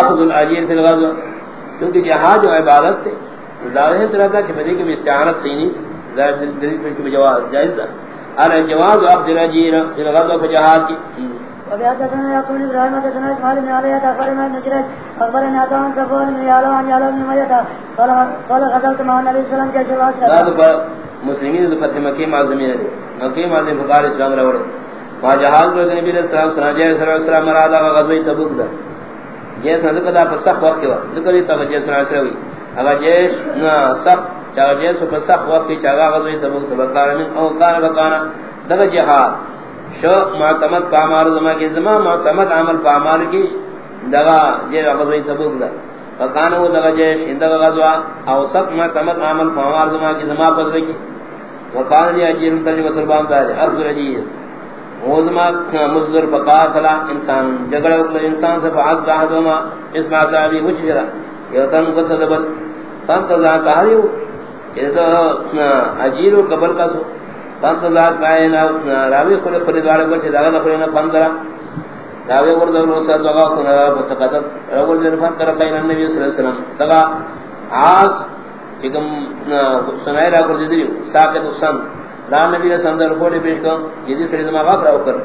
اخذ الاجیر فی الغزو. کیونکہ جہاد و عبادت تے ظاہر طرح کا کہ بدی کی استعانت سینی ظاہر دلیل پر کی جواز جائز ہے ارے جواز اخذ الاجیر فی الغزو فی جہاد کی۔ قال مع النبي صلى الله عليه وسلم جيش العسكر هذا مسلمين ذو فتح مكي معظمين دي مكي معظم فقار اسلام روڑے وہاں جہاز نبی علیہ السلام صلی اللہ علیہ وسلم مرادا و غزوی تبوک دا. جیسا ذکر دا فسخ وقت کے وقت. ذکر دیتا فجیس صلی اللہ علیہ وسلم اگر جیس سخ چاہا جیس فسخ وقت کی چاہا غزوی تبوک دا. تبکار من او کان بکانا دا جہاد. شو معتمد پامار زمان کی، زمان معتمد عمل پامار کی، دغا جے غزوی تبوک دا. فکانو دغا جیش اندغ غزوہ، او سب معتمد عمل پامار زمان کی، زمان پسوی کی وکان دی اجیر ترجمہ سربام دا اصبر اجیر وزما مزدر بقاتلا انسان، جگڑا وقت انسان سے فعاد زاہدوما اس معصابی وچجرا یوتن قصدبت تانت ذات کہاریو ایسا اجیر قبل کا سو۔ تانت ذات پائینا راوی خلی خریدوارے بچے داغنا خلینا پندرہ راوی ورد اللہ صلی اللہ علیہ وسلم راوی فسقتت راوی ورد اللہ طرفین النبی صلی اللہ علیہ وسلم۔ تگا عاص چکم سنائی را کر دیدریو ساکت السن دا نبی نے سندر کوڑی پیش کو جدی سری زما واقع راو کر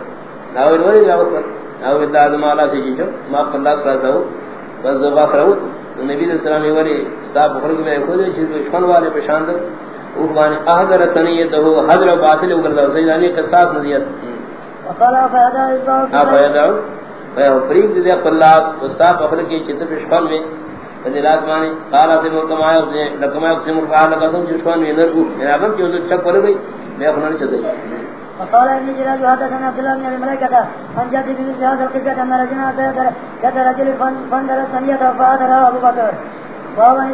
ناوی وری راو کر ناوی دا زما اللہ سے جیجو ما پندا ساسو بس دو واقع راو نبی علیہ السلام وری ستا بخر میں خود چیز دشمن والے پشاند او بانی احضر سنیت ہو حضر باطل او کردا سیدانی قصاص نزیت وقال فهذا الباب فهذا فهو فريق دي خلاص استاد بخر کی چت دشمن میں فضیلات مانی قال سے محکم آیا اس نے لکم آیا اس نے مرقال لکم جشوان میں نرگو میں ابن کیوں تو چک پڑ گئی میں اپنا نہیں چلے وقال ابن جراج حدثنا عبد الله بن الملائكة عن جد بن هذا القصة أن رجلا جد رجل فندر ثنية فأدر أبو بكر وهو من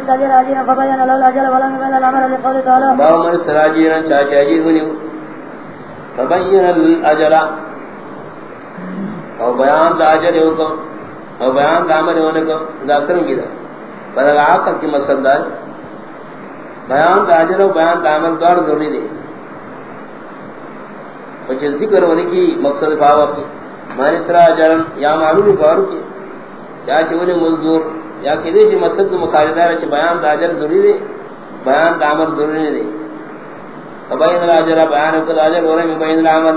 فبين له الأجل ولم يبين الأمر لقول تعالى وهو من هنيو فبين الأجل او بیان دا او بیان دا عمل ہونکم دا سرنگی دا۔ بدل عقل کی مقصد دار بیان دا عجل و بیان دا عمل دار ضروری دے وجہ ذکر ہونے کی مقصد فاوہ کی۔ مانی سرا جرم یا معلومی فارو کی۔ یا چونے مزدور یا کدے چی مقصد مخالدار چی بیان دا عجل ضروری دے بیان دا عمل ضروری دے فبین العجل بیان کو اکد عجل ورمی بین العمل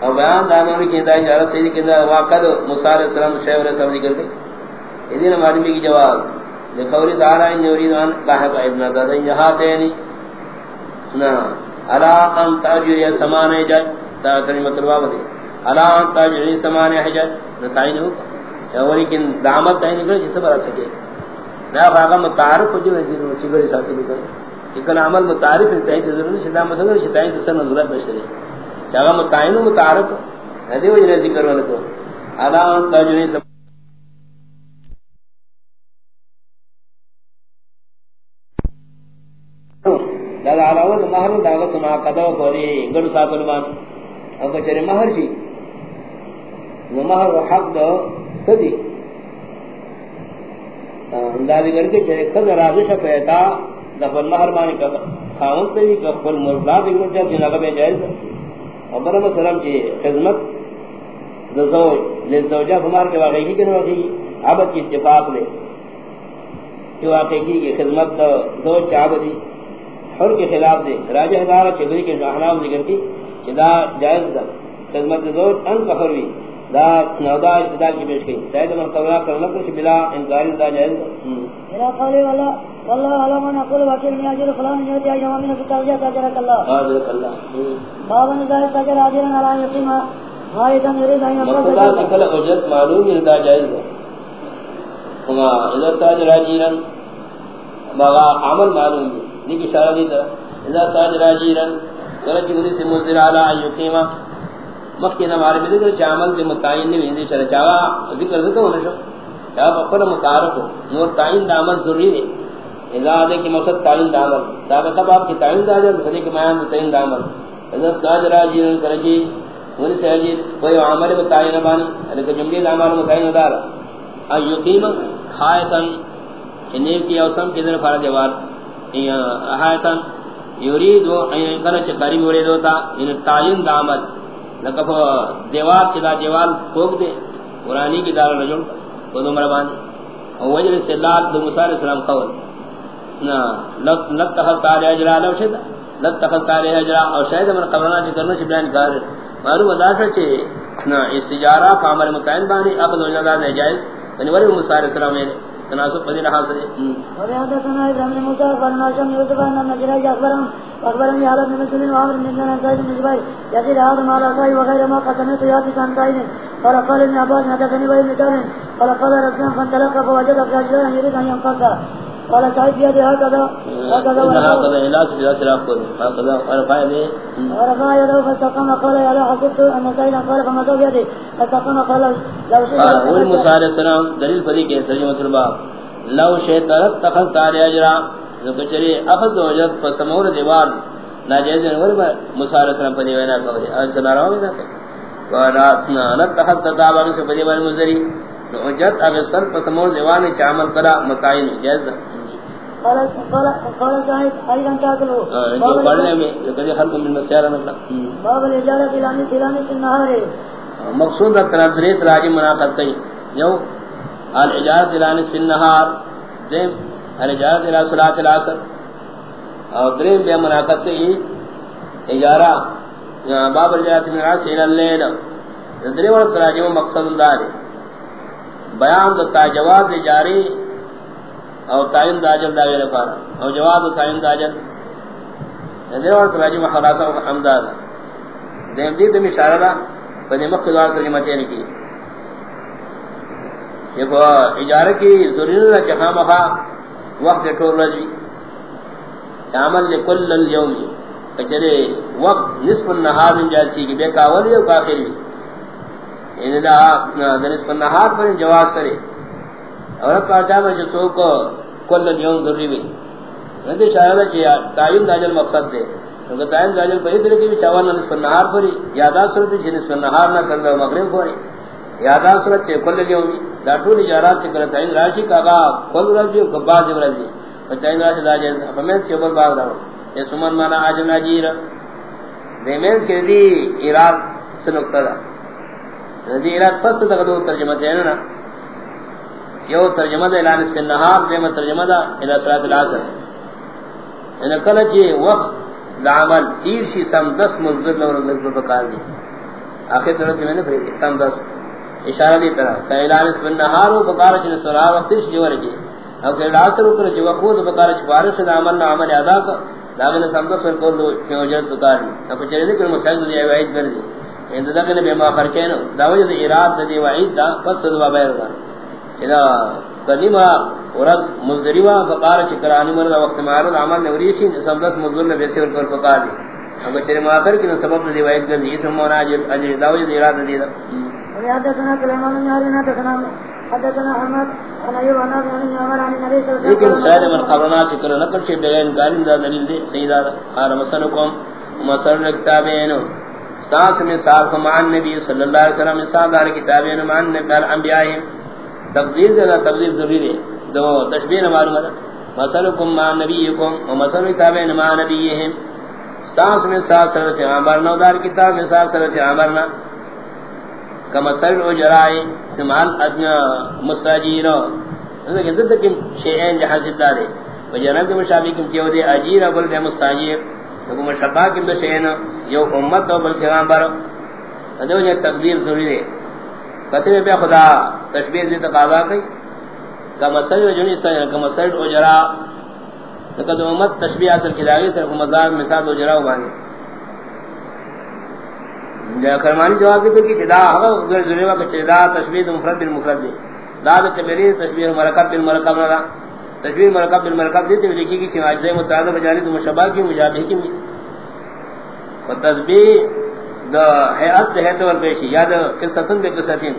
اور بیان دا عمل کی اندائی جارت سیدی کی اندائی واقع دو مصار اسلام شیف علیہ السلام ذکر دے ادین معلومی کی جواز۔ لقولی تعالی ان یرید ان کہا ابن دادن یہاتینی نا الا ان تاجر یا سمان حجج تا ترجمہ تروا مطلب دے الا ان تاجر سمان حجج نتائین ہو چاوری کن دامت تائین کرے جس پر سکے. نا فاقا متعارف ہو جو ہے چگری ساتھ لکھا لیکن عمل متعارف ہے تے ضرور شدہ مدد شدائیں سن ضرورت بشری چاہا متعین متعارف ہے دے وجہ ذکر والا تو الا ان تاجر یا دا علاوہ مہر دا سما قدو کوری گڑ صاحب الوان۔ او کچری مہر جی نو مہر حق دو کدی اندازی کر کے چرے خد راضی شا پیتا دفن مہر مانی کا خامن تری کا خل مرلا دی مرجا دی لگا بے جائز۔ اور برم سلام چی خدمت دزوج لزوجہ فمار کے واقعی کی کنو واقعی۔ عبد کی اتفاق لے۔ جو واقعی کی خدمت دو چابدی حر کے خلاف دے۔ راجہ دارہ چگری کے احنام ذکر کی کہ دا جائز دا۔ خدمت زوج ان کفر بھی۔ دا نودا استدال کی پیش گئی سید مرتبہ کرنا کچھ بلا انکار دا جائز دا۔ الى قولی والا واللہ علم ان اقول وکیل من اجل فلان یوتی اجمع من فتاوجہ تاجرک اللہ۔ حاضرک اللہ۔ بابا نزائی تاجر آجرن علا یقیمہ غائدن یرید ان نکل اجت معلوم ہے دا جائز دا۔ تاجر آجرن عمل معلوم ہے۔ دیکھ اشارہ دیتا اذا تاج راجیرن ورچ گری سے مزر علی ایقیمہ مخی نمارے میں ذکر چامل دے متعین نہیں ہوئی چلا چاہا ذکر ذکر ہونا شو؟ چاہا بخور متعارف نور تعین دامل ضروری دے. اذا آدھے کی مقصد تعین دامل سابقہ باب کی تعین دا جائے فدی کی میان دا تعین دامل اذا تاج راجیرن کرجی ونی سے عجیب کوئی عمل متعین بانی لیکن جملی دامل متعین دارا ایقیمہ خائتاً انیل کی اوسم کی در فارد جوار احایتن یرید و این کلچ قریب ورید ہوتا ان تعین دا عمل لکف دیوار چدا دیوال پھوک دے قرآنی کی دار رجل وہ دو مربان اور وجہ استدلال دو موسیٰ علیہ السلام قول نا لتخذ تعالی اجرا لو شد لتخذ تعالی اجرا اور شاید من قبرنا چی کرنا چی بیان کار معلوم اداشا چی نا استجارہ فعمل متعین بانی اقض و جنادہ جائز یعنی ولی موسیٰ علیہ السلام نے تناسب فضیل حاصل ہے۔ وَلِي حَدَّثَنَا إِبْرَاهِيمُ بْنُ مُوسَى قَالَ نَاشَمْ يُوسُفَ أَنَّ النَّجْرَيْجَ أَخْبَرَهُمْ أخبرني على ابن مسلم وعمر بن جنان سيد بن جبير يزيد هذا ما لا سيد ما قسمت ياتي عن سيد قال قال ابن عباس حدثني بين مثال اور قال رسول فانطلق فوجد رجلا يريد ان ينفق قال سعيد بيدي هكذا هكذا هكذا إلاس بلا سلاف قول هكذا ورفع يده ورفع يده فاستقام قال يا لا حسبت أن سيدا قال فمسوا بيدي فاستقام قال لو قال هو المسار علیہ السلام دلیل فدی کے ترجمہ لو شیطرت تخذ تعالی اجرا۔ ذکر اخذ وجد فسمور دیوال ناجیز نور موسی علیہ السلام پدی وینا کہ اج سنا رہا ہوں کہ قراتنا لتخذ تتابع سے پدی وینا مزری وجد اب سر فسمور دیوال نے عمل کرا متعین جائز قال ايضا تاكلوا جو پڑھنے میں خلق من مسیارہ باب مقصود دریت راجی مناقض کئی. یو الاجارت الى في النهار. دیم الاجارت الى صلاة العصر. اور دریم بے مناقض کئی اجارہ باب الاجارت من العصر الى الليل. دریم ورد راجی مقصد دار بیان دتا جواز جاری او قائم داجل داوی رفارا او جواز قائم داجل دریم ورد راجی محراسا حمداد دیم دید دمی شارلہ پدی مقدار ترجمہ تین کی یہ وہ اجارہ کی ضرورت ہے کہ ہم وقت ٹور رضی عمل لکل اليوم کچرے وقت نصف النہار من جاتی کی بے کاولی و کافری یعنی دا نصف النہار پر جواز کرے اور اب میں جو تو کو کل اليوم ضروری بھی۔ ندی شاہدہ چاہیا تعین داجل مقصد دے۔ کیونکہ تعین داجل پر ادھر کی بھی چاوانا نصف النہار پری یادا صورت چھ نصف النہار نہ کرنا مغرب پری یادا صورت چھ کل اليوم دا ٹول اجارات چھ تعین راشی کا با کل رضی و باز رضی تعین راشی دا جائز فمیت کے اوپر باز رہو۔ یہ سمن مانا آجم ناجیر دیمیت کے دی اراد سے دا۔ دی اراد پس تک دو ترجمہ دینا یو ترجمہ دا الانس پن نهار دیمہ ترجمہ دا الى صلاة العصر ان کلچ وقت دا عمل تیر شی سم دس مزبر لور مزبر بکار دی. آخر طرح میں نے پھر سم دس اشارہ دی طرح کہ الانس پن نهار و بکار چن سرار وقت تیر شی ورکی او کہ العصر اکر جو وقود بکار چ بارش دا عمل نا عمل ادا کا دا داغن سم دس ور کول کہ وجد بکار دی. اب چلے کہ مسائل دی وعید کر دی. اند دا کہ بے ما فرقین دا وجہ اراد دی وعید دا، پس دوا بیر دا اذا قدیما ورز مزدریوا فقار چکرانی مرد وقت معرض عمل نوریشی سمدس مزدر نے بیسی ورکر فقار دی۔ اگر چرے مآخر کی سبب دی وائد کر دی اس میں مونا اجر داوج دی اراد دی۔ دا حدثنا سليمان بن هارون حدثنا حدثنا احمد عن ايوب عن ابي عن عمر عن النبي صلى الله عليه لیکن وسلم شاید من خبرنا چکر نکل چھ بیان کاریم دا دلیل دے سیدہ آر مسلکم مسل کتابین ستاس میں صارف معان نبی صلی اللہ علیہ وسلم صاحب دار کتابین معان نبی الانبیاء تقدیر دے تقدیر ضروری ہے دو تشبیہ نہ معلوم ہے. مثلکم ما نبیکم و مثل کتابین ما نبیہم. ستاس میں ساتھ سرت عمر نو دار کتاب میں ساتھ سرت عمرنا کما سر اجرائی سمال ادنا مساجیر کہ ضد کہ شیئین جہاں زدہ دے و جناب کے مشابہ کم کیو دے اجیر بل دے مساجیر تو مشابہ کم دے شیئین یو امت و بل کرام پیغامبر ادو یہ تقدیر ضروری ہے کتنے پہ خدا تشبیہ سے تقاضا کی کما سر جنی سر کما سر اجرا لقد امت تشبیہ اثر کلاوی صرف مزار، مثال اجرا وانی جا کرمانی جواب کی تو کہ جدا ہوا غیر ضروری ہے کہ جدا تشبیہ مفرد بالمفرد دی. داد کبیری تشبیہ مرکب بالمرکب نہ تشبیہ مرکب بالمرکب دی تو لکھی کی کہ اجزاء متعدد بجانی تو مشابہ کی مجابہ کی و تشبیہ دا حیات ہے تو پیشی یاد قصتن بے قصتن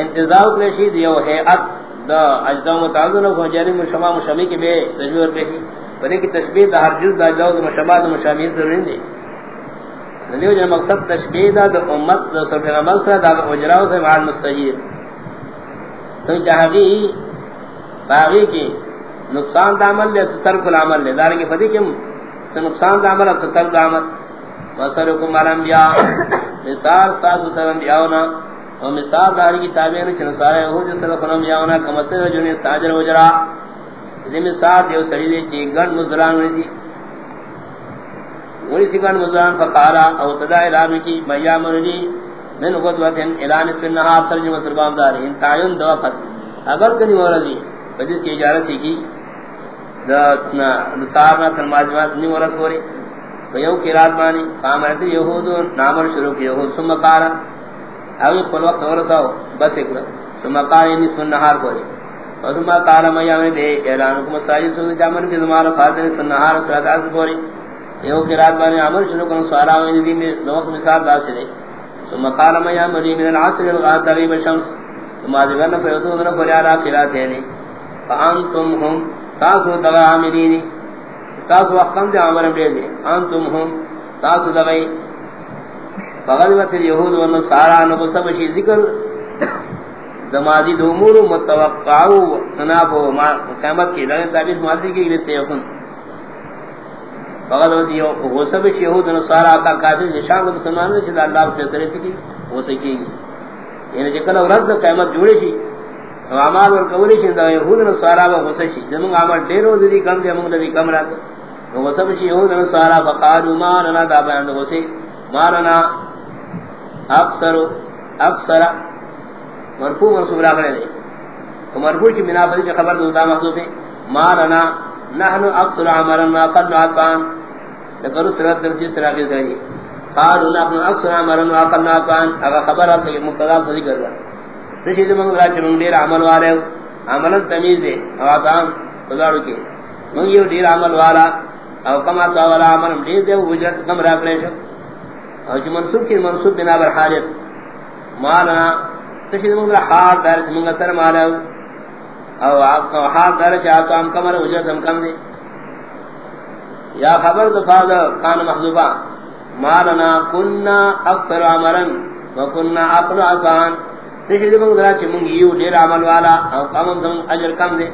انتظار پیشی دیو حیات دا اجزاء متعدد کو جانی مشابہ مشابہ کی بے تشبیہ پیشی بلکہ کی تشبیہ دا ہر جز دا اجزاء مشابہ دا مشابہ ضروری دی. دیو جن مقصد تشبیہ دا دا امت دا صرف نمال سر دا اجراؤ سے معال مستجیر تو چاہگی باغی کی نقصان دا عمل لے سترک العمل لے دارنگی فتح کم سے نقصان دا عمل اب سترک دا عمل. وصرکم الانبیاء مثال ساس وسلم بیاونا و مثال داری کی تابعین چن سارے ہو جس طرح فرم جاونا کمسر جن استاجر وجرا ذی مثال دیو سڑی دی چی گن مزران ویسی وی گن مزران فقارا او تدا اعلان کی میا مرنی من غدوت اعلان اس نہا ترجمہ سربام دار ان تعین دوا فت اگر کنی موردی بجس کی اجازت کی دا صاحب نہ ترماجمات نی ورت کوری ویو کی رات بانی قام ایسی یہود نامر شروع کی یہود ثم قارا او قل وقت ورساو بس اکلا ثم قارا نصف النهار کوری ثم قارا میامی بے اعلانکم ساجد سن جامن کی زمان خاطر نصف النهار سرات عز کوری یو کی رات بانی عمر شروع کرن سوارا ہوئی ندی میں دوقت مثال داسی دے۔ ثم قال قارا میامی من العصر الغاد تغیب الشمس ثم آدھگرن فیوتون فریارا فیرات ہے فانتم هم تاسو دغا عاملینی تاسو وقتم دے عمر دے دے انتم هم تاسو دغی فغلبت اليهود والنصارى نبو سب شی ذکر دمادی دومور متوقعو ننابو قیمت کی لگن تابیس ماضی کی گلتے یکن فغلبت اليهود یهود والنصارى کا کافر نشان دو مسلمانوں چھتا اللہ فیصلے سکی ہو سکی گی یعنی چکل ورد قیمت جوڑے شی اعمال ور کولی چې دا يهود نو سارا و غصه شي. زمون عمل ډیرو دي، کم دي، موږ دي کم راځي نو غصه شي يهود سارا فقالوا ما لنا دا بیان دو سي ما لنا اکثر اکثر. مرفوع منصوب راغلي دي تو مرفوع کی بنا پر جو خبر دو، دا ہے ما لنا، نحن اکثر عملا ما قد عطان ذکر سرت درجی سراغی گئی قالوا نحن اکثر عملا ما قد عطان اگر خبر ہے مبتدا ذکر کر سشید منگ را چھ منگ دیر عمل والے عمل تمیز دے او آتان خدارو کے منگ یو دیر عمل والا او کم آتا والا عمل دیر دے وجرت کم را پریشو او چھ منصوب کی منصوب بنا بر حاجت. مالا سشید منگ حال دار چھ منگ سر مالا. او آپ کا حال دار چھ آتا ہم کم را وجرت ہم کم دے یا خبر دفاع کان محضوبا. مالنا کننا اکثر عمرن وکننا اقل عصان سجدے منگ درا چھ منگ یو دیر عمل والا. او قامم زم اجر کم دے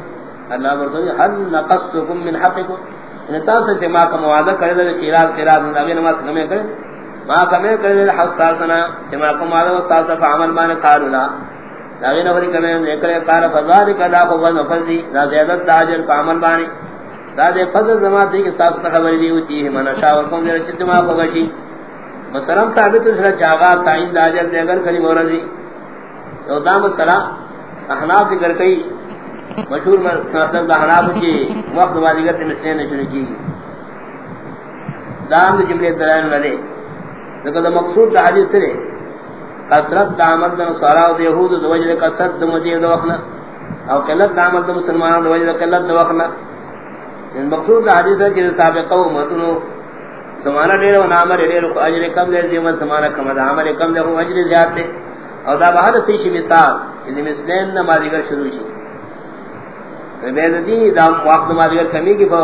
اللہ برسولی حل نقصتکم من حقکم؟ انہیں تاثر سے ماں کا موعدہ کرے دے قیرات قیرات نظامی نماز کمیں کرے ماں کمیں کرے دے حس سال سنا چھ ماں کا فعمل بانے قالولا داغی نفری کمیں دے کرے قار فضاری کدا کو خوبز وفضی دا زیادت دا عجر فعمل بانے دا دے فضل زمان دی کہ ساتھ خبری دی ہوتی ہے منہ شاور کم دے رچت ماں کو گشی. مسلم ثابت اس رجاغات جاغات تائین دا عجر دے اگر کلی موردی تو دام السلام احناف ذکر کئی. مشہور مطلب دا احناف کی وقت بازیگر تے مسئلے نے شروع کی. دام دا جملے دلائن لدے لیکن دا مقصود دا حدیث سرے کسرت دا عمد دا نصارا دا یہود دا وجد کسرت دا مدیر دا وقنا او قلت دا عمد دا مسلمان دا وجد قلت دا وقنا یعنی مقصود دا حدیث ہے کہ سابقہ و متنو زمانہ دیر و نامر دیر و اجر کم دیر دیمت زمانہ کم دا عمر کم دیر و اجر زیاد دیر او دا بہر سیشی مثال. یعنی مثلین نمازگر شروع شی بید دی دا وقت نمازگر کمی کی فا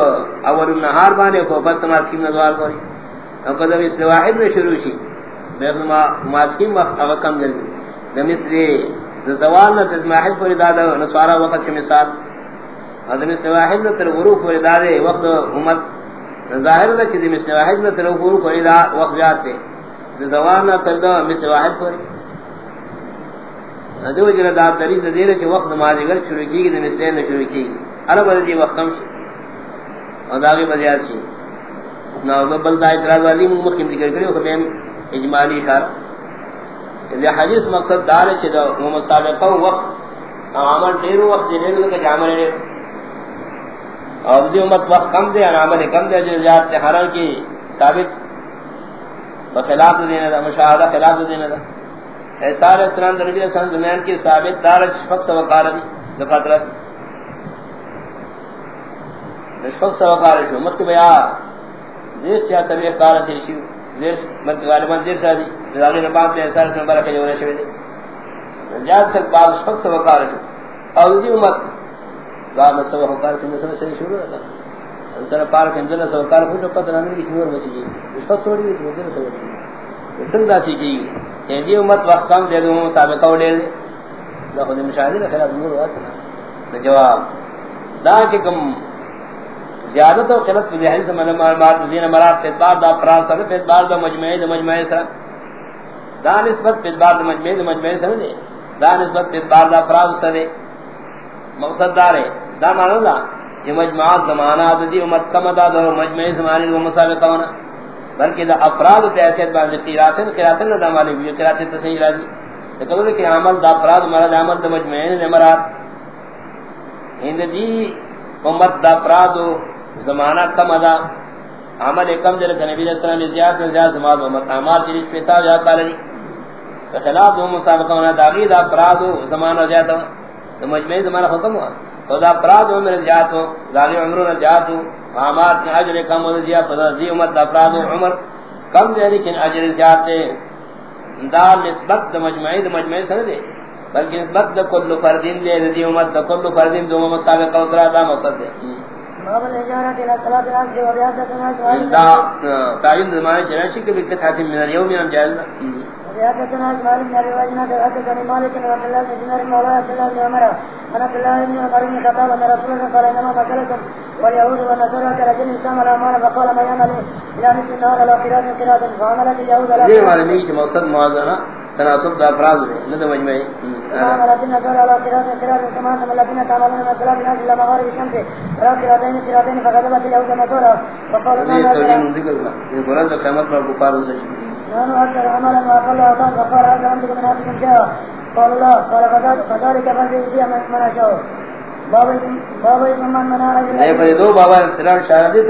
اول النہار بانے فا بس نماز کیم نظوار کوری او کدھا مثل واحد میں شروع شی بید نماز کیم وقت اگر کم در دی دا مثل زوال نا تز ماحد پوری دادا نسوارا وقت شی مثال. او دا واحد نا تر غروف پوری دادے وقت امت ظاہر دا چی دا مثل واحد نا تر غروف پوری دا وقت جاتے زوال نا تر دا مثل واحد پوری دو جن دا دلیل دے دے کہ وقت نماز اگر شروع کی گئی مثلے نہ شروع کی عرب دی وقت کم سے اور داغی بزیاد سی نا بل دا اعتراض والی مخکم ذکر کرے وہ ہمیں اجمالی اشارہ یہ حدیث مقصد دار ہے کہ وہ مسابقہ وقت عمل دیر وقت دیر کا جامل ہے اور دی امت وقت کم دے اور عمل کم دے جو زیادت حرام کی ثابت. بخلاف دینا دا مشاہدہ خلاف دینا دا احسار اسلام دربی اسلام زمان کی ثابت دار شفق سوکار دی دفاترت شفق سوکار شو مت کے بیا دیر چاہ طبیع اختار تیر شیو. دیر مت غالبان دیر سا دی رضاقی نبات میں احسار اسلام برکہ جو نشوی دی. جات سک بعض شفق سوکار شو اور دی امت دا دار سوکار کنده سمیں سری شروع دا انسان پارک انزل سوکار کنده پتہ نامی کی چنور مسیجی شفق سوڑی دی تو سوکار سنگ دا سی کی دی امت وقت کم دے دوں، سابقہ وڈے دے دا خود مشاہدی نے خلاف نور واسطہ جواب دا چکم زیادت و قلت کی حدیث من مرات دین مرات فیدبار دا افراد سر فیدبار دا مجمعی دا مجمعی سر۔ دا نسبت پہ بعد مجمع مجمع سمجھے دا نسبت پہ بعد افراد سنے مقصد دار ہے دا مانو دا یہ مجموعات زمانات دی، امت کم دا دو مجمع زمانی دو مسابقہ ہونا۔ بلکہ دا افراد پہ ایسیت بعد قیراتن قیراتن دا مالی بھی قیراتن تسنی راضی۔ تو کہ عمل دا افراد مراد عمل دا مجمعین نے مراد۔ ہند دی امت دا افراد زمانہ کم دا عمل کم در نبی علیہ السلام زیاد زیاد زمان امت اعمال چلیش پیتا یا کالنی خلاف دو مسابقہ ہونا داغی دا افراد زمانہ زیادہ تو مجمعی زمانہ ختم ہوا۔ تو دا افراد عمر زیاد ہو داغی عمرون زیاد ہو۔ اعمال کی عجر کم ہو زیاد فضا دی امت دا افراد عمر کم دے، لیکن عجر زیاد دے۔ دا نسبت دا مجمعی دا مجمعی سن دے۔ بلکہ نسبت دا کل فردین دے، دی امت دا کل فردین دو مسابقہ اسرا دا مقصد دے۔ تعین زمانے جناشی کے بکت حاتم من اليوم ہم جائز دا حدثنا اسماعيل بن ابي وجنة حدثني مالك بن عبد الله بن دينار مولى عبد الله بن عمر عن عبد الله بن عمر بن الخطاب ان رسول الله قال انما مثلكم واليهود والنصارى كرجل استعمل اموال فقال ما يعمل الى مثل النهار على قراءة قراءة فعملت اليهود على یہ ہمارے نیچ مقصد موازنہ تناسب دا افراد دے نہ مجمعی فعملت النصارى پر بخار سے قال الله قال فذلك من من دو بابا سلام شاہدی